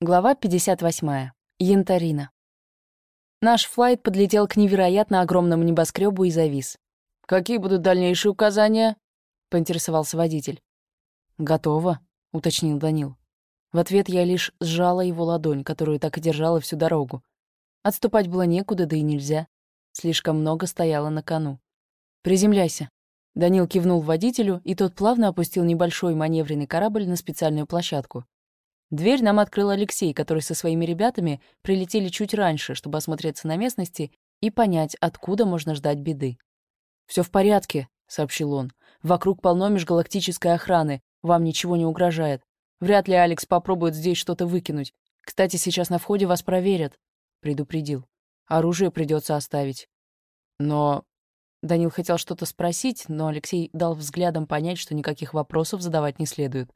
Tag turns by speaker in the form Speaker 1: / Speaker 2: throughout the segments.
Speaker 1: Глава 58. Янтарина. Наш флайт подлетел к невероятно огромному небоскребу и завис.
Speaker 2: «Какие будут дальнейшие указания?»
Speaker 1: — поинтересовался водитель. «Готово», — уточнил Данил. В ответ я лишь сжала его ладонь, которую так и держала всю дорогу. Отступать было некуда, да и нельзя. Слишком много стояло на кону. «Приземляйся». Данил кивнул водителю, и тот плавно опустил небольшой маневренный корабль на специальную площадку. Дверь нам открыл Алексей, который со своими ребятами прилетели чуть раньше, чтобы осмотреться на местности и понять, откуда можно ждать беды. Все в порядке», — сообщил он. «Вокруг полно межгалактической охраны. Вам ничего не угрожает. Вряд ли Алекс попробует здесь что-то выкинуть. Кстати, сейчас на входе вас проверят», — предупредил. «Оружие придется оставить». «Но...» Данил хотел что-то спросить, но Алексей дал взглядом понять, что никаких вопросов задавать не следует.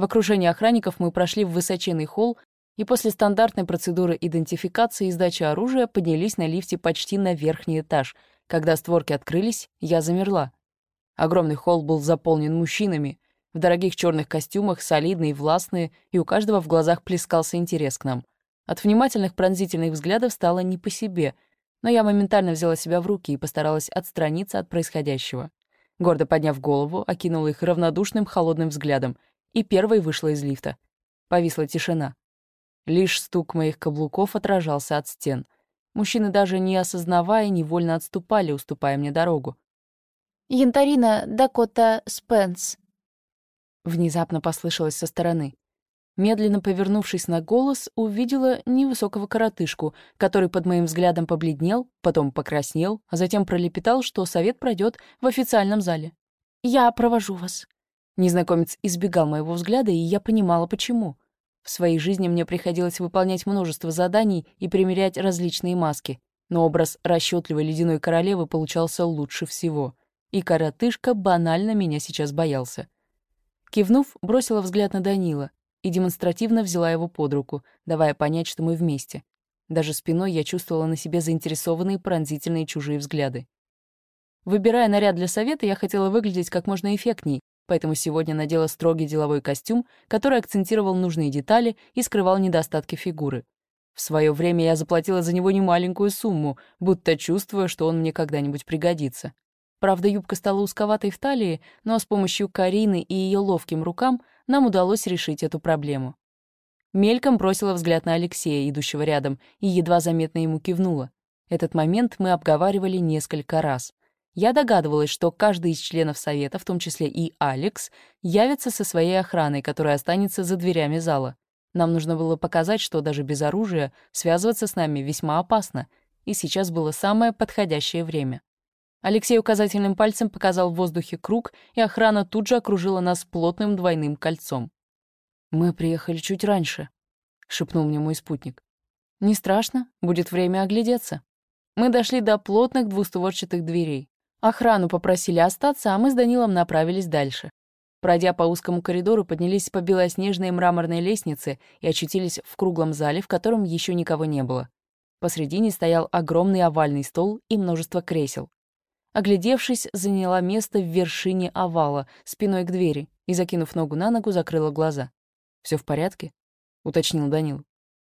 Speaker 1: В окружении охранников мы прошли в высоченный холл и после стандартной процедуры идентификации и сдачи оружия поднялись на лифте почти на верхний этаж. Когда створки открылись, я замерла. Огромный холл был заполнен мужчинами, в дорогих черных костюмах, солидные, властные, и у каждого в глазах плескался интерес к нам. От внимательных пронзительных взглядов стало не по себе, но я моментально взяла себя в руки и постаралась отстраниться от происходящего. Гордо подняв голову, окинула их равнодушным холодным взглядом — и первой вышла из лифта. Повисла тишина. Лишь стук моих каблуков отражался от стен. Мужчины, даже не осознавая, невольно отступали, уступая мне дорогу.
Speaker 3: «Янтарина Дакота Спенс», —
Speaker 1: внезапно послышалось со стороны. Медленно повернувшись на голос, увидела невысокого коротышку, который под моим взглядом побледнел, потом покраснел, а затем пролепетал, что совет пройдет в официальном зале.
Speaker 3: «Я провожу вас»,
Speaker 1: Незнакомец избегал моего взгляда, и я понимала, почему. В своей жизни мне приходилось выполнять множество заданий и примерять различные маски, но образ расчетливой ледяной королевы получался лучше всего. И коротышка банально меня сейчас боялся. Кивнув, бросила взгляд на Данила и демонстративно взяла его под руку, давая понять, что мы вместе. Даже спиной я чувствовала на себе заинтересованные пронзительные чужие взгляды. Выбирая наряд для совета, я хотела выглядеть как можно эффектней, поэтому сегодня надела строгий деловой костюм, который акцентировал нужные детали и скрывал недостатки фигуры. В свое время я заплатила за него немаленькую сумму, будто чувствуя, что он мне когда-нибудь пригодится. Правда, юбка стала узковатой в талии, но с помощью Карины и ее ловким рукам нам удалось решить эту проблему. Мельком бросила взгляд на Алексея, идущего рядом, и едва заметно ему кивнула. Этот момент мы обговаривали несколько раз. Я догадывалась, что каждый из членов совета, в том числе и Алекс, явится со своей охраной, которая останется за дверями зала. Нам нужно было показать, что даже без оружия связываться с нами весьма опасно, и сейчас было самое подходящее время. Алексей указательным пальцем показал в воздухе круг, и охрана тут же окружила нас плотным двойным кольцом. «Мы приехали чуть раньше», — шепнул мне мой спутник. «Не страшно, будет время оглядеться». Мы дошли до плотных двустворчатых дверей. Охрану попросили остаться, а мы с Данилом направились дальше. Пройдя по узкому коридору, поднялись по белоснежной мраморной лестнице и очутились в круглом зале, в котором еще никого не было. Посредине стоял огромный овальный стол и множество кресел. Оглядевшись, заняла место в вершине овала, спиной к двери, и, закинув ногу на ногу, закрыла глаза. Все в порядке?» — уточнил Данил.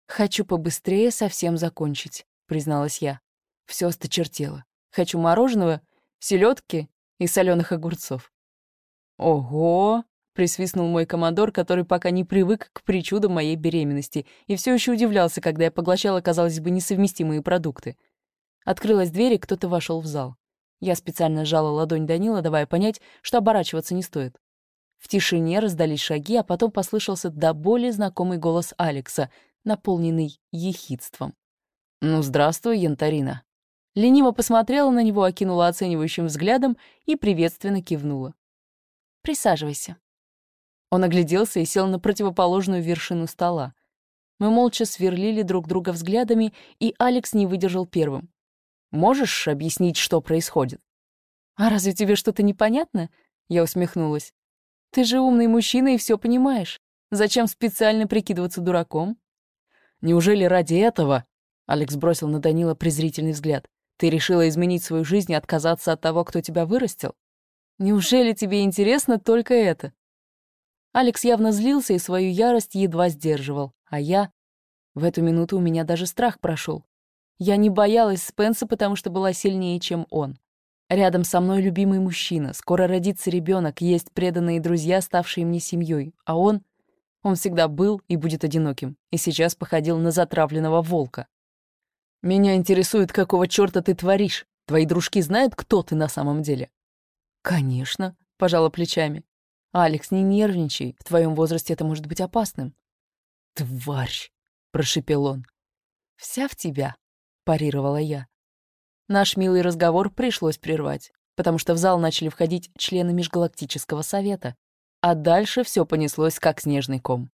Speaker 1: «Хочу побыстрее совсем закончить», — призналась я. Все осточертело. Хочу мороженого селедки и соленых огурцов. «Ого!» — присвистнул мой командор, который пока не привык к причудам моей беременности и все еще удивлялся, когда я поглощала, казалось бы, несовместимые продукты. Открылась дверь, и кто-то вошел в зал. Я специально сжала ладонь Данила, давая понять, что оборачиваться не стоит. В тишине раздались шаги, а потом послышался до боли знакомый голос Алекса, наполненный ехидством. «Ну, здравствуй, Янтарина лениво посмотрела на него, окинула оценивающим взглядом и приветственно кивнула. «Присаживайся». Он огляделся и сел на противоположную вершину стола. Мы молча сверлили друг друга взглядами, и Алекс не выдержал первым. «Можешь объяснить, что происходит?» «А разве тебе что-то непонятно?» Я усмехнулась. «Ты же умный мужчина и все понимаешь. Зачем специально прикидываться дураком?» «Неужели ради этого?» Алекс бросил на Данила презрительный взгляд. Ты решила изменить свою жизнь и отказаться от того, кто тебя вырастил? Неужели тебе интересно только это?» Алекс явно злился и свою ярость едва сдерживал, А я... В эту минуту у меня даже страх прошел. Я не боялась Спенса, потому что была сильнее, чем он. Рядом со мной любимый мужчина, скоро родится ребенок, есть преданные друзья, ставшие мне семьей, а он... Он всегда был и будет одиноким, и сейчас походил на затравленного волка. «Меня интересует, какого черта ты творишь. Твои дружки знают, кто ты на самом деле?» «Конечно», — пожала плечами. «Алекс, не нервничай, в твоем возрасте это может быть опасным». «Тварь!» — прошепел он. «Вся в тебя», — парировала я. Наш милый разговор пришлось прервать, потому что в зал начали входить члены Межгалактического совета, а дальше все понеслось как снежный ком.